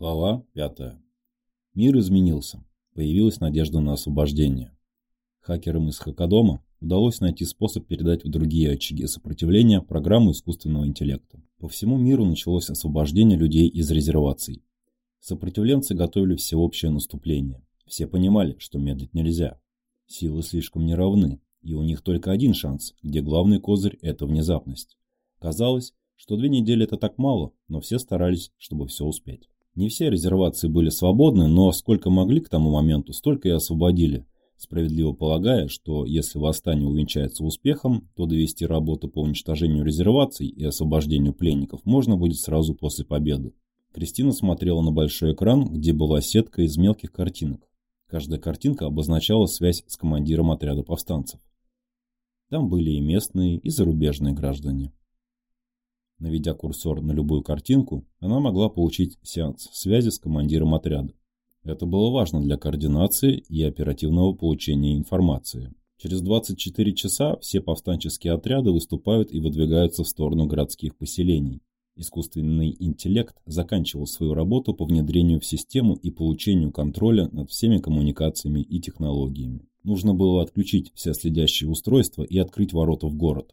Глава 5. Мир изменился. Появилась надежда на освобождение. Хакерам из Хакадома удалось найти способ передать в другие очаги сопротивления программу искусственного интеллекта. По всему миру началось освобождение людей из резерваций. Сопротивленцы готовили всеобщее наступление. Все понимали, что медлить нельзя. Силы слишком неравны, и у них только один шанс, где главный козырь – это внезапность. Казалось, что две недели это так мало, но все старались, чтобы все успеть. Не все резервации были свободны, но сколько могли к тому моменту, столько и освободили, справедливо полагая, что если восстание увенчается успехом, то довести работу по уничтожению резерваций и освобождению пленников можно будет сразу после победы. Кристина смотрела на большой экран, где была сетка из мелких картинок. Каждая картинка обозначала связь с командиром отряда повстанцев. Там были и местные, и зарубежные граждане. Наведя курсор на любую картинку, она могла получить сеанс связи с командиром отряда. Это было важно для координации и оперативного получения информации. Через 24 часа все повстанческие отряды выступают и выдвигаются в сторону городских поселений. Искусственный интеллект заканчивал свою работу по внедрению в систему и получению контроля над всеми коммуникациями и технологиями. Нужно было отключить все следящие устройства и открыть ворота в город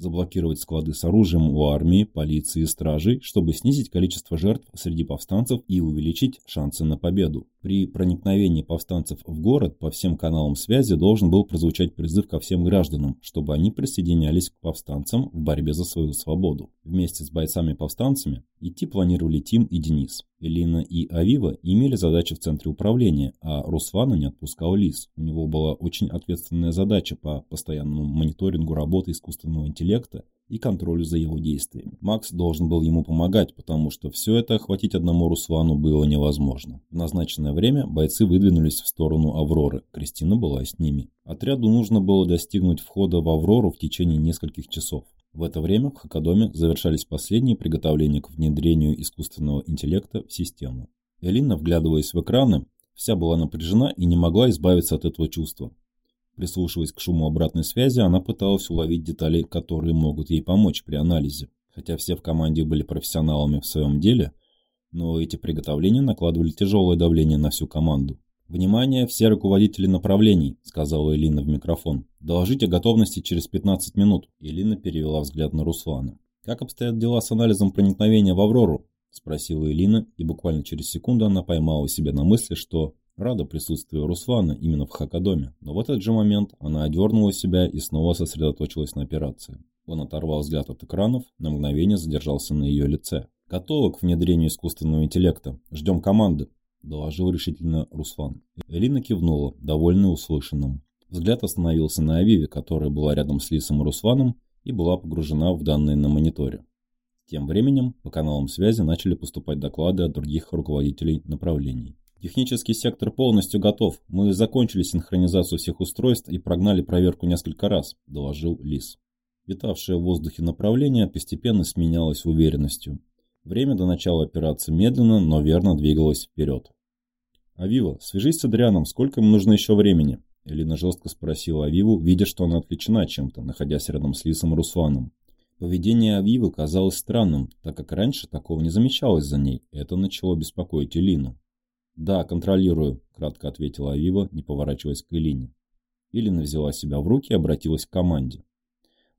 заблокировать склады с оружием у армии, полиции и стражей, чтобы снизить количество жертв среди повстанцев и увеличить шансы на победу. При проникновении повстанцев в город по всем каналам связи должен был прозвучать призыв ко всем гражданам, чтобы они присоединялись к повстанцам в борьбе за свою свободу. Вместе с бойцами-повстанцами идти планировали Тим и Денис. Элина и Авива имели задачи в центре управления, а Руслана не отпускал Лис. У него была очень ответственная задача по постоянному мониторингу работы искусственного интеллекта и контролю за его действиями. Макс должен был ему помогать, потому что все это охватить одному Руслану было невозможно. В назначенное время бойцы выдвинулись в сторону Авроры, Кристина была с ними. Отряду нужно было достигнуть входа в Аврору в течение нескольких часов. В это время в Хакадоме завершались последние приготовления к внедрению искусственного интеллекта в систему. Элина, вглядываясь в экраны, вся была напряжена и не могла избавиться от этого чувства. Прислушиваясь к шуму обратной связи, она пыталась уловить детали, которые могут ей помочь при анализе. Хотя все в команде были профессионалами в своем деле, но эти приготовления накладывали тяжелое давление на всю команду. «Внимание, все руководители направлений», — сказала Элина в микрофон. «Доложите о готовности через 15 минут». Элина перевела взгляд на Руслана. «Как обстоят дела с анализом проникновения в Аврору?» — спросила Элина, и буквально через секунду она поймала себя на мысли, что рада присутствию Руслана именно в Хакадоме, но в этот же момент она одернула себя и снова сосредоточилась на операции. Он оторвал взгляд от экранов, на мгновение задержался на ее лице. «Готовы к внедрению искусственного интеллекта. Ждем команды», – доложил решительно Руслан. Элина кивнула, довольная услышанным. Взгляд остановился на Авиве, которая была рядом с Лисом и Русланом и была погружена в данные на мониторе. Тем временем по каналам связи начали поступать доклады от других руководителей направлений. Технический сектор полностью готов. Мы закончили синхронизацию всех устройств и прогнали проверку несколько раз, доложил Лис. Витавшее в воздухе направление постепенно сменялось уверенностью. Время до начала операции медленно, но верно двигалось вперед. «Авива, свяжись с Адрианом, сколько ему нужно еще времени?» Элина жестко спросила Авиву, видя, что она отвлечена чем-то, находясь рядом с Лисом Русланом. Поведение Авивы казалось странным, так как раньше такого не замечалось за ней, это начало беспокоить Элину. «Да, контролирую», – кратко ответила Авива, не поворачиваясь к Элине. Элина взяла себя в руки и обратилась к команде.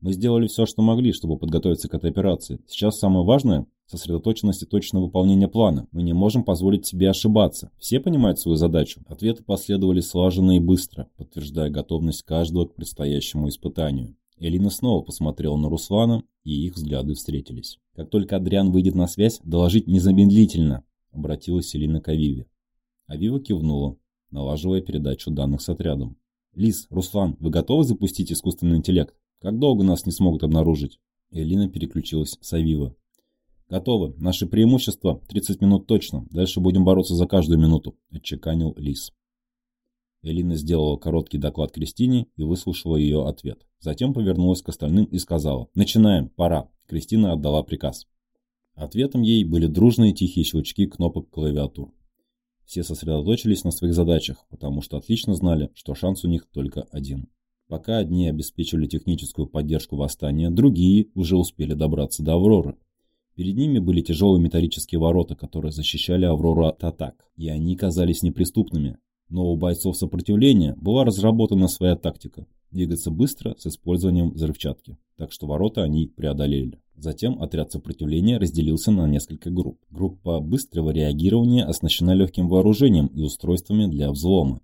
«Мы сделали все, что могли, чтобы подготовиться к этой операции. Сейчас самое важное – сосредоточенность и точное выполнение плана. Мы не можем позволить себе ошибаться. Все понимают свою задачу?» Ответы последовали слаженно и быстро, подтверждая готовность каждого к предстоящему испытанию. Элина снова посмотрела на Руслана, и их взгляды встретились. «Как только Адриан выйдет на связь, доложить незамедлительно», – обратилась Элина к Авиве. Авива кивнула, налаживая передачу данных с отрядом. «Лис, Руслан, вы готовы запустить искусственный интеллект? Как долго нас не смогут обнаружить?» Элина переключилась с Авива. «Готовы. Наше преимущество 30 минут точно. Дальше будем бороться за каждую минуту», – отчеканил Лис. Элина сделала короткий доклад Кристине и выслушала ее ответ. Затем повернулась к остальным и сказала «Начинаем, пора». Кристина отдала приказ. Ответом ей были дружные тихие щелчки кнопок клавиатур. Все сосредоточились на своих задачах, потому что отлично знали, что шанс у них только один. Пока одни обеспечивали техническую поддержку восстания, другие уже успели добраться до Авроры. Перед ними были тяжелые металлические ворота, которые защищали Аврору от атак, и они казались неприступными. Но у бойцов сопротивления была разработана своя тактика – двигаться быстро с использованием взрывчатки, так что ворота они преодолели. Затем отряд сопротивления разделился на несколько групп. Группа быстрого реагирования оснащена легким вооружением и устройствами для взлома.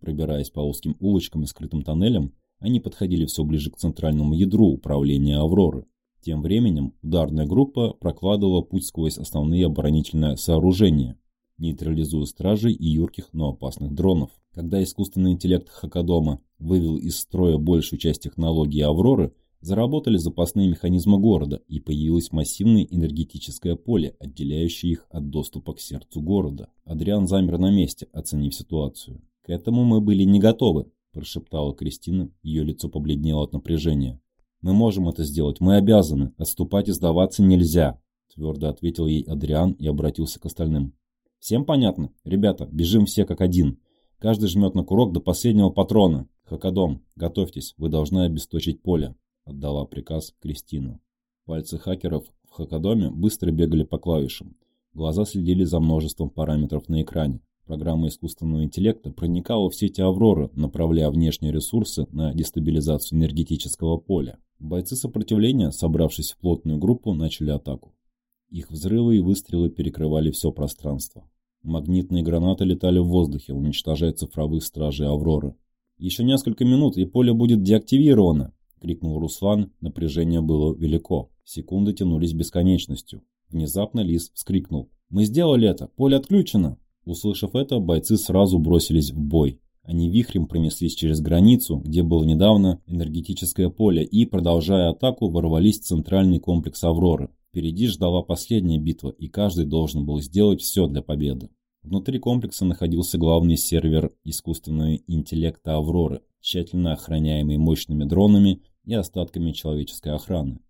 Пробираясь по узким улочкам и скрытым тоннелям, они подходили все ближе к центральному ядру управления «Авроры». Тем временем ударная группа прокладывала путь сквозь основные оборонительные сооружения, нейтрализуя стражей и юрких, но опасных дронов. Когда искусственный интеллект Хакадома вывел из строя большую часть технологии «Авроры», Заработали запасные механизмы города, и появилось массивное энергетическое поле, отделяющее их от доступа к сердцу города. Адриан замер на месте, оценив ситуацию. «К этому мы были не готовы», – прошептала Кристина, ее лицо побледнело от напряжения. «Мы можем это сделать, мы обязаны, отступать и сдаваться нельзя», – твердо ответил ей Адриан и обратился к остальным. «Всем понятно? Ребята, бежим все как один. Каждый жмет на курок до последнего патрона. Хакадом, готовьтесь, вы должны обесточить поле» отдала приказ Кристина. Пальцы хакеров в Хакадоме быстро бегали по клавишам. Глаза следили за множеством параметров на экране. Программа искусственного интеллекта проникала в сети Авроры, направляя внешние ресурсы на дестабилизацию энергетического поля. Бойцы сопротивления, собравшись в плотную группу, начали атаку. Их взрывы и выстрелы перекрывали все пространство. Магнитные гранаты летали в воздухе, уничтожая цифровых стражей Авроры. Еще несколько минут, и поле будет деактивировано, — крикнул Руслан. Напряжение было велико. Секунды тянулись бесконечностью. Внезапно Лис вскрикнул. «Мы сделали это! Поле отключено!» Услышав это, бойцы сразу бросились в бой. Они вихрем пронеслись через границу, где было недавно энергетическое поле, и, продолжая атаку, ворвались в центральный комплекс «Авроры». Впереди ждала последняя битва, и каждый должен был сделать все для победы. Внутри комплекса находился главный сервер искусственного интеллекта «Авроры», тщательно охраняемый мощными дронами и остатками человеческой охраны.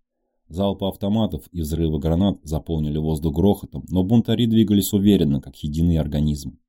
Залпы автоматов и взрывы гранат заполнили воздух грохотом, но бунтари двигались уверенно, как единый организм.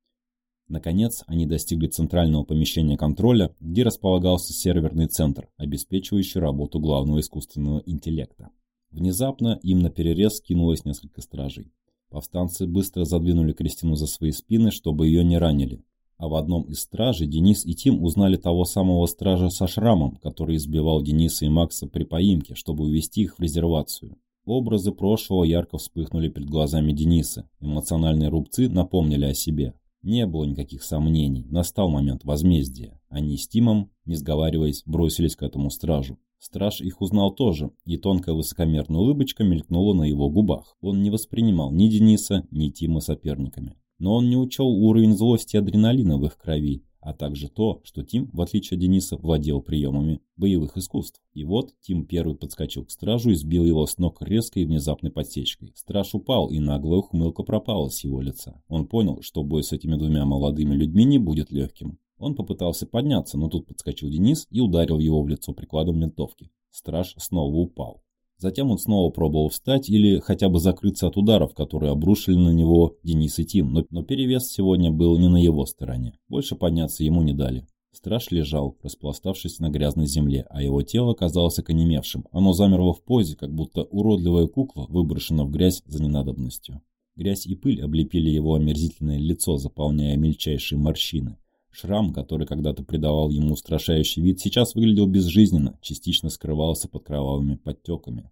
Наконец, они достигли центрального помещения контроля, где располагался серверный центр, обеспечивающий работу главного искусственного интеллекта. Внезапно им на перерез кинулось несколько стражей. Повстанцы быстро задвинули Кристину за свои спины, чтобы ее не ранили. А в одном из стражей Денис и Тим узнали того самого стража со шрамом, который избивал Дениса и Макса при поимке, чтобы увести их в резервацию. Образы прошлого ярко вспыхнули перед глазами Дениса. Эмоциональные рубцы напомнили о себе. Не было никаких сомнений. Настал момент возмездия. Они с Тимом, не сговариваясь, бросились к этому стражу. Страж их узнал тоже, и тонкая высокомерная улыбочка мелькнула на его губах. Он не воспринимал ни Дениса, ни Тима соперниками но он не учел уровень злости и адреналина в их крови, а также то, что Тим, в отличие от Дениса, владел приемами боевых искусств. И вот Тим первый подскочил к стражу и сбил его с ног резкой и внезапной подсечкой. Страж упал, и наглая ухмылка пропала с его лица. Он понял, что бой с этими двумя молодыми людьми не будет легким. Он попытался подняться, но тут подскочил Денис и ударил его в лицо прикладом винтовки. Страж снова упал. Затем он снова пробовал встать или хотя бы закрыться от ударов, которые обрушили на него Денис и Тим, но, но перевес сегодня был не на его стороне. Больше подняться ему не дали. Страж лежал, распластавшись на грязной земле, а его тело казалось оконемевшим. Оно замерло в позе, как будто уродливая кукла выброшена в грязь за ненадобностью. Грязь и пыль облепили его омерзительное лицо, заполняя мельчайшие морщины. Шрам, который когда-то придавал ему устрашающий вид, сейчас выглядел безжизненно, частично скрывался под кровавыми подтеками.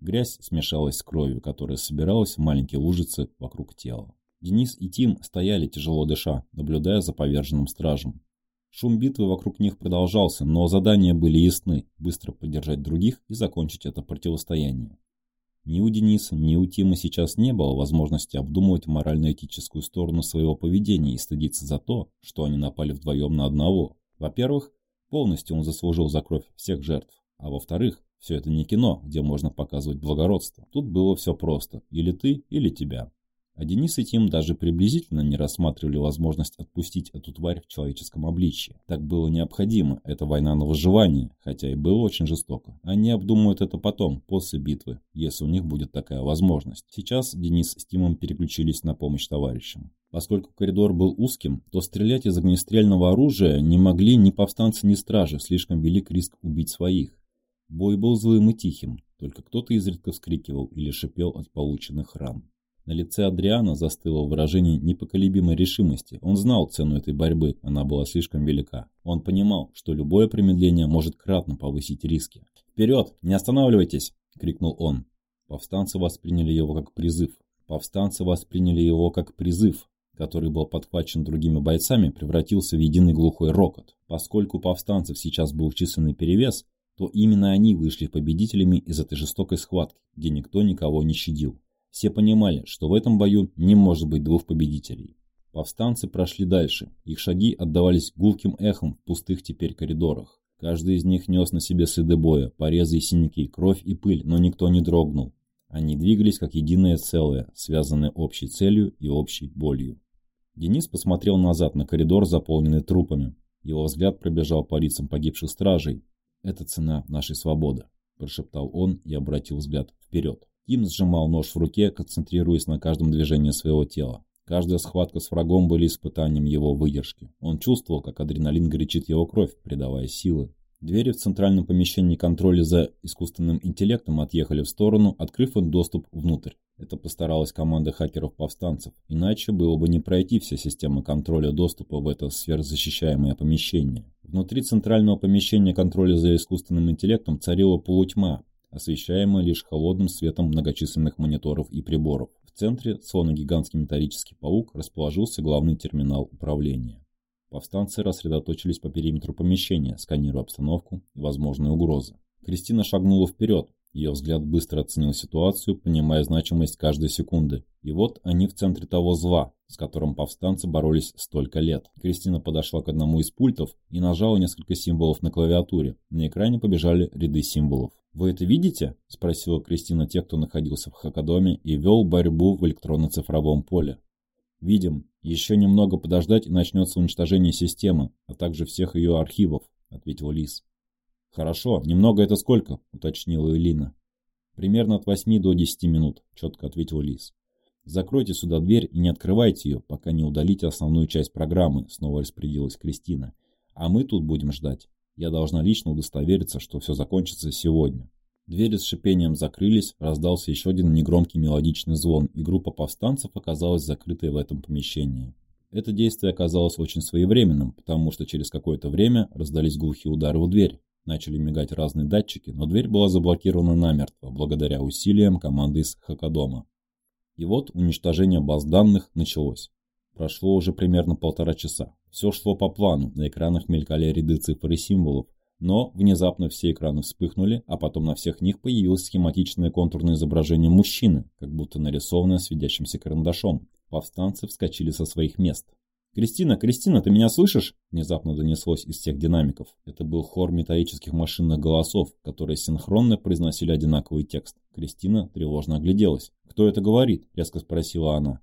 Грязь смешалась с кровью, которая собиралась в маленькие лужицы вокруг тела. Денис и Тим стояли, тяжело дыша, наблюдая за поверженным стражем. Шум битвы вокруг них продолжался, но задания были ясны – быстро поддержать других и закончить это противостояние. Ни у Дениса, ни у Тима сейчас не было возможности обдумывать морально-этическую сторону своего поведения и стыдиться за то, что они напали вдвоем на одного. Во-первых, полностью он заслужил за кровь всех жертв, а во-вторых, все это не кино, где можно показывать благородство. Тут было все просто. Или ты, или тебя. А Денис и Тим даже приблизительно не рассматривали возможность отпустить эту тварь в человеческом обличье. Так было необходимо, это война на выживание, хотя и было очень жестоко. Они обдумают это потом, после битвы, если у них будет такая возможность. Сейчас Денис с Тимом переключились на помощь товарищам. Поскольку коридор был узким, то стрелять из огнестрельного оружия не могли ни повстанцы, ни стражи, слишком велик риск убить своих. Бой был злым и тихим. только кто-то изредка вскрикивал или шипел от полученных ран. На лице Адриана застыло выражение непоколебимой решимости. Он знал цену этой борьбы, она была слишком велика. Он понимал, что любое промедление может кратно повысить риски. «Вперед! Не останавливайтесь!» – крикнул он. Повстанцы восприняли его как призыв. Повстанцы восприняли его как призыв, который был подхвачен другими бойцами, превратился в единый глухой рокот. Поскольку повстанцев сейчас был численный перевес, то именно они вышли победителями из этой жестокой схватки, где никто никого не щадил. Все понимали, что в этом бою не может быть двух победителей. Повстанцы прошли дальше. Их шаги отдавались гулким эхом в пустых теперь коридорах. Каждый из них нес на себе следы боя, порезы и синяки, кровь и пыль, но никто не дрогнул. Они двигались как единое целое, связанное общей целью и общей болью. Денис посмотрел назад на коридор, заполненный трупами. Его взгляд пробежал по лицам погибших стражей, «Это цена нашей свободы», – прошептал он и обратил взгляд вперед. Тим сжимал нож в руке, концентрируясь на каждом движении своего тела. Каждая схватка с врагом были испытанием его выдержки. Он чувствовал, как адреналин горячит его кровь, придавая силы. Двери в центральном помещении контроля за искусственным интеллектом отъехали в сторону, открыв им доступ внутрь. Это постаралась команда хакеров-повстанцев, иначе было бы не пройти все системы контроля доступа в это сверхзащищаемое помещение. Внутри центрального помещения контроля за искусственным интеллектом царила полутьма, освещаемая лишь холодным светом многочисленных мониторов и приборов. В центре, словно гигантский металлический паук, расположился главный терминал управления. Повстанцы рассредоточились по периметру помещения, сканируя обстановку и возможные угрозы. Кристина шагнула вперед, ее взгляд быстро оценил ситуацию, понимая значимость каждой секунды. И вот они в центре того зла, с которым повстанцы боролись столько лет. Кристина подошла к одному из пультов и нажала несколько символов на клавиатуре. На экране побежали ряды символов. «Вы это видите?» – спросила Кристина тех, кто находился в Хакадоме и вел борьбу в электронно-цифровом поле. «Видим. Еще немного подождать и начнется уничтожение системы, а также всех ее архивов», – ответил Лис. «Хорошо, немного это сколько?» – уточнила Элина. «Примерно от 8 до 10 минут», – четко ответил Лис. «Закройте сюда дверь и не открывайте ее, пока не удалите основную часть программы», – снова распорядилась Кристина. «А мы тут будем ждать. Я должна лично удостовериться, что все закончится сегодня». Двери с шипением закрылись, раздался еще один негромкий мелодичный звон, и группа повстанцев оказалась закрытой в этом помещении. Это действие оказалось очень своевременным, потому что через какое-то время раздались глухие удары в дверь. Начали мигать разные датчики, но дверь была заблокирована намертво, благодаря усилиям команды из Хакадома. И вот уничтожение баз данных началось. Прошло уже примерно полтора часа. Все шло по плану, на экранах мелькали ряды цифр и символов, но внезапно все экраны вспыхнули, а потом на всех них появилось схематичное контурное изображение мужчины, как будто нарисованное светящимся карандашом. Повстанцы вскочили со своих мест. «Кристина, Кристина, ты меня слышишь?» Внезапно донеслось из всех динамиков. Это был хор металлических машинных голосов, которые синхронно произносили одинаковый текст. Кристина тревожно огляделась. «Кто это говорит?» – резко спросила она.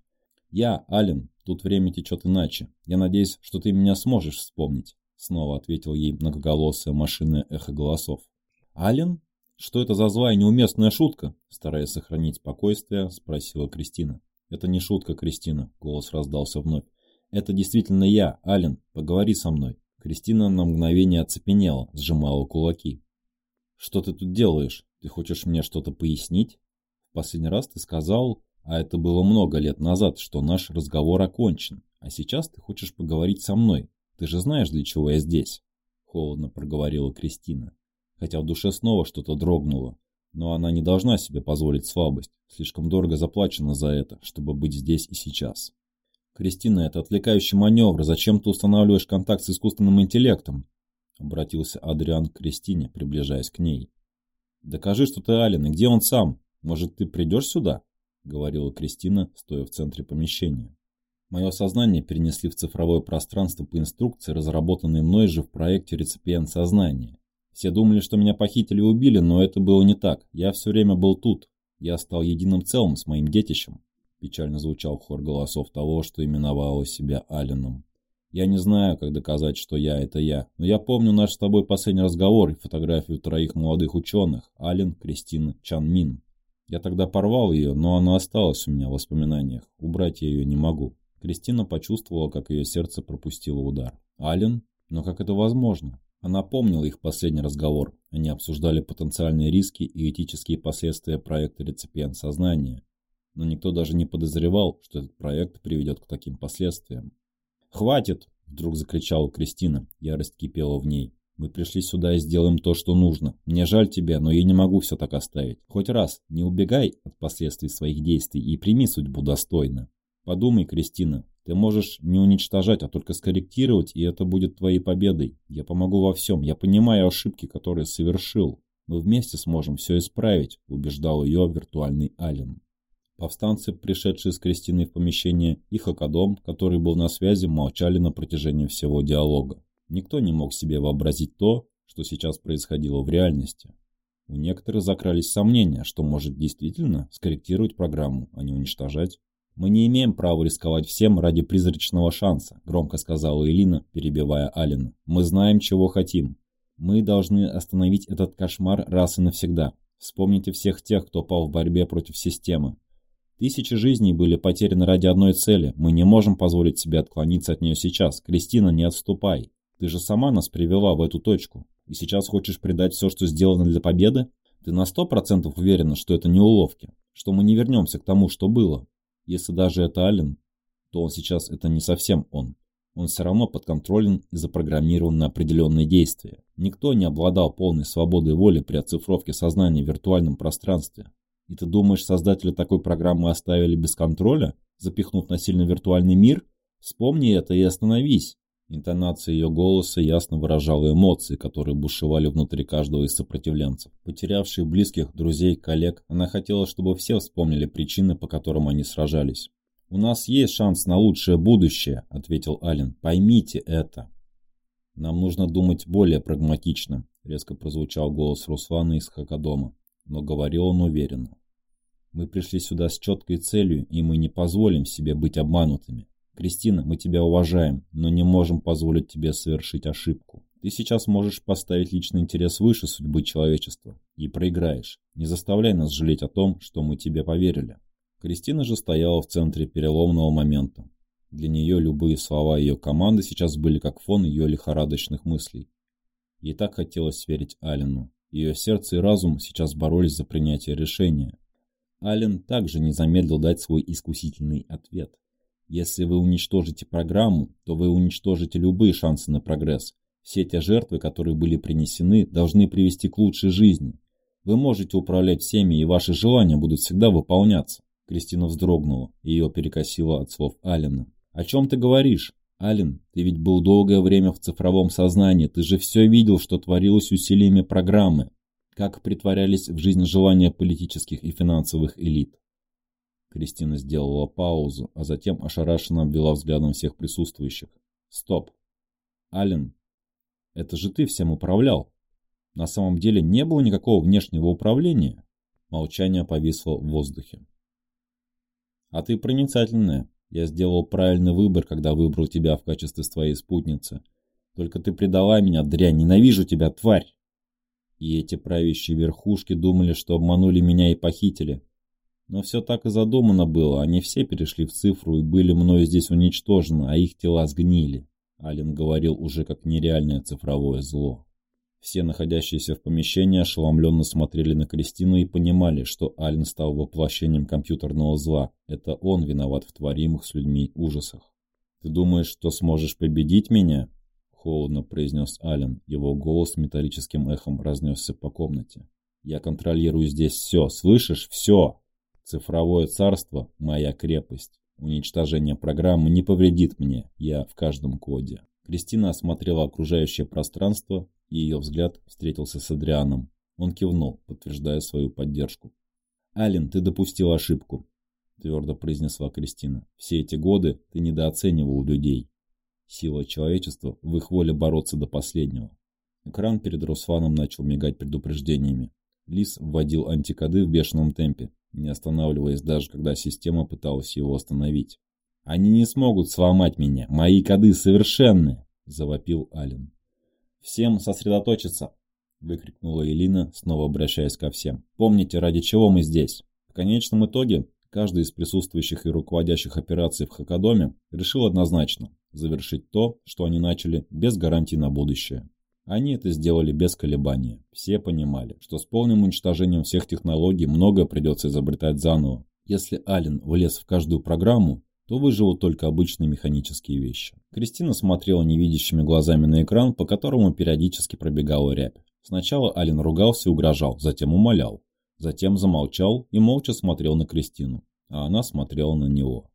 «Я, Ален. Тут время течет иначе. Я надеюсь, что ты меня сможешь вспомнить», – снова ответил ей многоголосое машинное эхо голосов. «Ален? Что это за злая неуместная шутка?» Стараясь сохранить спокойствие, спросила Кристина. «Это не шутка, Кристина», – голос раздался вновь. «Это действительно я, Ален. Поговори со мной». Кристина на мгновение оцепенела, сжимала кулаки. «Что ты тут делаешь? Ты хочешь мне что-то пояснить? В последний раз ты сказал, а это было много лет назад, что наш разговор окончен. А сейчас ты хочешь поговорить со мной. Ты же знаешь, для чего я здесь?» Холодно проговорила Кристина. Хотя в душе снова что-то дрогнуло. Но она не должна себе позволить слабость. Слишком дорого заплачено за это, чтобы быть здесь и сейчас. «Кристина, это отвлекающий маневр. Зачем ты устанавливаешь контакт с искусственным интеллектом?» Обратился Адриан к Кристине, приближаясь к ней. «Докажи, что ты Ален, и где он сам? Может, ты придешь сюда?» Говорила Кристина, стоя в центре помещения. Мое сознание перенесли в цифровое пространство по инструкции, разработанной мной же в проекте «Реципиент сознания». Все думали, что меня похитили и убили, но это было не так. Я все время был тут. Я стал единым целым с моим детищем. Печально звучал хор голосов того, что именовало себя Алленом. Я не знаю, как доказать, что я – это я, но я помню наш с тобой последний разговор и фотографию троих молодых ученых – Ален, Кристина, Чан Мин. Я тогда порвал ее, но она осталась у меня в воспоминаниях. Убрать я ее не могу. Кристина почувствовала, как ее сердце пропустило удар. Ален? Но как это возможно? Она помнила их последний разговор. Они обсуждали потенциальные риски и этические последствия проекта «Реципиент сознания». Но никто даже не подозревал, что этот проект приведет к таким последствиям. «Хватит!» – вдруг закричала Кристина. Ярость кипела в ней. «Мы пришли сюда и сделаем то, что нужно. Мне жаль тебя, но я не могу все так оставить. Хоть раз не убегай от последствий своих действий и прими судьбу достойно. Подумай, Кристина, ты можешь не уничтожать, а только скорректировать, и это будет твоей победой. Я помогу во всем. Я понимаю ошибки, которые совершил. Мы вместе сможем все исправить, убеждал ее виртуальный Ален. Повстанцы, пришедшие с Кристиной в помещение, и Хакадом, который был на связи, молчали на протяжении всего диалога. Никто не мог себе вообразить то, что сейчас происходило в реальности. У некоторых закрались сомнения, что может действительно скорректировать программу, а не уничтожать. «Мы не имеем права рисковать всем ради призрачного шанса», – громко сказала Элина, перебивая Алина. «Мы знаем, чего хотим. Мы должны остановить этот кошмар раз и навсегда. Вспомните всех тех, кто пал в борьбе против системы. Тысячи жизней были потеряны ради одной цели. Мы не можем позволить себе отклониться от нее сейчас. Кристина, не отступай. Ты же сама нас привела в эту точку. И сейчас хочешь предать все, что сделано для победы? Ты на сто процентов уверена, что это не уловки? Что мы не вернемся к тому, что было? Если даже это Ален, то он сейчас это не совсем он. Он все равно подконтролен и запрограммирован на определенные действия. Никто не обладал полной свободой воли при оцифровке сознания в виртуальном пространстве. И ты думаешь, создатели такой программы оставили без контроля, запихнув насильно виртуальный мир? Вспомни это и остановись. Интонация ее голоса ясно выражала эмоции, которые бушевали внутри каждого из сопротивленцев. Потерявшие близких, друзей, коллег, она хотела, чтобы все вспомнили причины, по которым они сражались. «У нас есть шанс на лучшее будущее», — ответил Ален. «Поймите это». «Нам нужно думать более прагматично», — резко прозвучал голос Руслана из Хакадома, но говорил он уверенно. «Мы пришли сюда с четкой целью, и мы не позволим себе быть обманутыми. Кристина, мы тебя уважаем, но не можем позволить тебе совершить ошибку. Ты сейчас можешь поставить личный интерес выше судьбы человечества и проиграешь. Не заставляй нас жалеть о том, что мы тебе поверили. Кристина же стояла в центре переломного момента. Для нее любые слова ее команды сейчас были как фон ее лихорадочных мыслей. Ей так хотелось верить Алену. Ее сердце и разум сейчас боролись за принятие решения. Ален также не замедлил дать свой искусительный ответ. Если вы уничтожите программу, то вы уничтожите любые шансы на прогресс. Все те жертвы, которые были принесены, должны привести к лучшей жизни. Вы можете управлять всеми, и ваши желания будут всегда выполняться. Кристина вздрогнула, ее перекосило от слов Алина. «О чем ты говоришь? Ален, ты ведь был долгое время в цифровом сознании, ты же все видел, что творилось усилиями программы, как притворялись в жизнь желания политических и финансовых элит. Кристина сделала паузу, а затем ошарашенно обвела взглядом всех присутствующих. «Стоп! Ален, это же ты всем управлял. На самом деле не было никакого внешнего управления». Молчание повисло в воздухе. «А ты проницательная. Я сделал правильный выбор, когда выбрал тебя в качестве своей спутницы. Только ты предала меня, дрянь, ненавижу тебя, тварь!» И эти правящие верхушки думали, что обманули меня и похитили. Но все так и задумано было, они все перешли в цифру и были мною здесь уничтожены, а их тела сгнили. Ален говорил уже как нереальное цифровое зло. Все находящиеся в помещении ошеломленно смотрели на Кристину и понимали, что Ален стал воплощением компьютерного зла. Это он виноват в творимых с людьми ужасах. «Ты думаешь, что сможешь победить меня?» Холодно произнес Ален. Его голос металлическим эхом разнесся по комнате. «Я контролирую здесь все, слышишь? Все!» Цифровое царство – моя крепость. Уничтожение программы не повредит мне, я в каждом коде. Кристина осмотрела окружающее пространство, и ее взгляд встретился с Адрианом. Он кивнул, подтверждая свою поддержку. «Ален, ты допустил ошибку», – твердо произнесла Кристина. «Все эти годы ты недооценивал людей. Сила человечества в их воле бороться до последнего». Экран перед Русланом начал мигать предупреждениями. Лис вводил антикоды в бешеном темпе, не останавливаясь даже, когда система пыталась его остановить. «Они не смогут сломать меня! Мои коды совершенны!» – завопил Ален. «Всем сосредоточиться!» – выкрикнула Элина, снова обращаясь ко всем. «Помните, ради чего мы здесь?» В конечном итоге, каждый из присутствующих и руководящих операций в Хакадоме решил однозначно завершить то, что они начали без гарантий на будущее. Они это сделали без колебания. Все понимали, что с полным уничтожением всех технологий многое придется изобретать заново. Если Ален влез в каждую программу, то выживут только обычные механические вещи. Кристина смотрела невидящими глазами на экран, по которому периодически пробегала рябь. Сначала Ален ругался и угрожал, затем умолял. Затем замолчал и молча смотрел на Кристину, а она смотрела на него.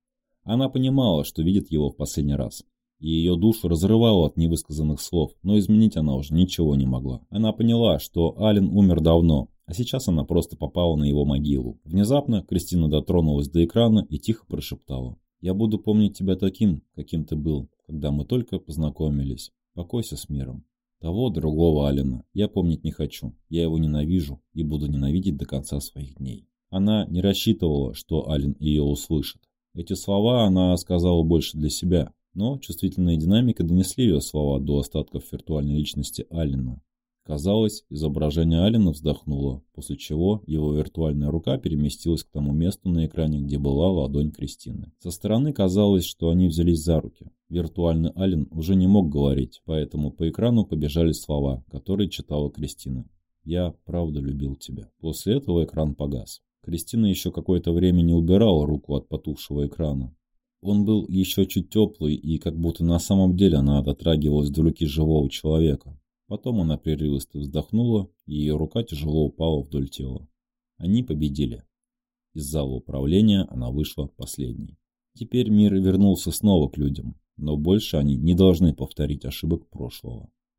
Она понимала, что видит его в последний раз. И ее душу разрывало от невысказанных слов, но изменить она уже ничего не могла. Она поняла, что Ален умер давно, а сейчас она просто попала на его могилу. Внезапно Кристина дотронулась до экрана и тихо прошептала. «Я буду помнить тебя таким, каким ты был, когда мы только познакомились. Покойся с миром». Того другого Алина я помнить не хочу. Я его ненавижу и буду ненавидеть до конца своих дней. Она не рассчитывала, что Алин ее услышит. Эти слова она сказала больше для себя, но чувствительная динамика донесли ее слова до остатков виртуальной личности Алина. Казалось, изображение Алина вздохнуло, после чего его виртуальная рука переместилась к тому месту на экране, где была ладонь Кристины. Со стороны казалось, что они взялись за руки. Виртуальный Ален уже не мог говорить, поэтому по экрану побежали слова, которые читала Кристина. «Я правда любил тебя». После этого экран погас. Кристина еще какое-то время не убирала руку от потухшего экрана. Он был еще чуть теплый, и как будто на самом деле она дотрагивалась до руки живого человека. Потом она прерывисто вздохнула, и ее рука тяжело упала вдоль тела. Они победили. Из зала управления она вышла последней. Теперь мир вернулся снова к людям, но больше они не должны повторить ошибок прошлого.